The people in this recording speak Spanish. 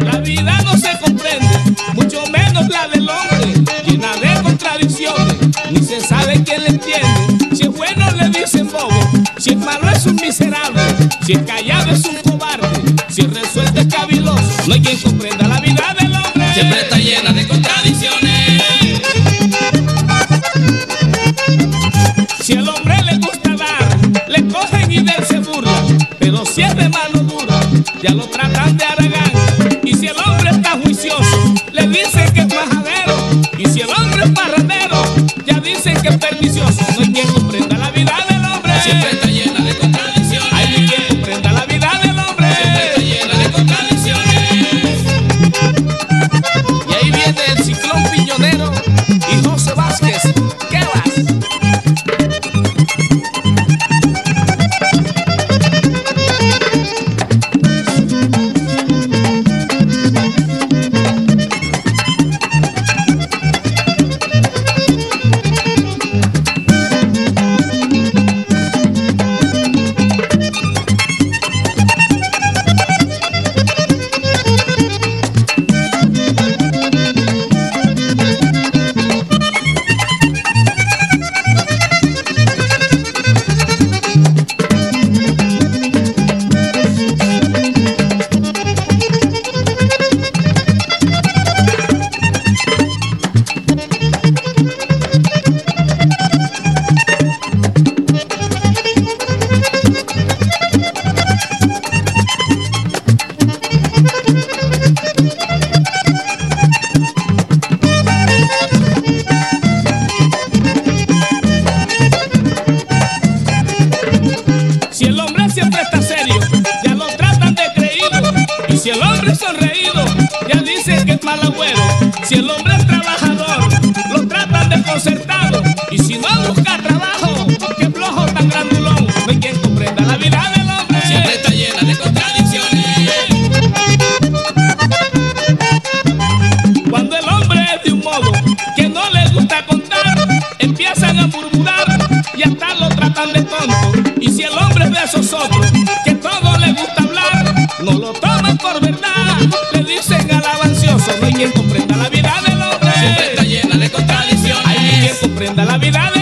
La vida no se comprende, mucho menos la del hombre, llena de contradicciones, ni se sabe quién le entiende. Si es bueno le dicen bobo, si es malo es un miserable, si es callado es un cobarde, si es resuelto es caviloso, no hay quien comprenda. Si es de mano dura, ya lo tratan de aragán. Y si el hombre está juicioso, le dicen que es majadero. Y si el hombre es parrandero, ya dicen que es pernicioso. No hay quien comprenda la vida del hombre. Si el hombre es sonreído, ya dicen que es mal agüero. Si el hombre es trabajador, lo tratan de concertado. Y si no busca trabajo, qué flojo tan grandulón. No hay quien comprenda la vida del hombre. Siempre está llena de contradicciones. Cuando el hombre es de un modo que no le gusta contar, empiezan a murmurar y hasta lo tratan de tonto. Y si el hombre es de esos otros que todo le gusta hablar, no lo por verdad, le dicen alabancioso. No hay quien comprenda la vida del hombre. Siempre está llena de contradicciones. Hay quien comprenda la vida del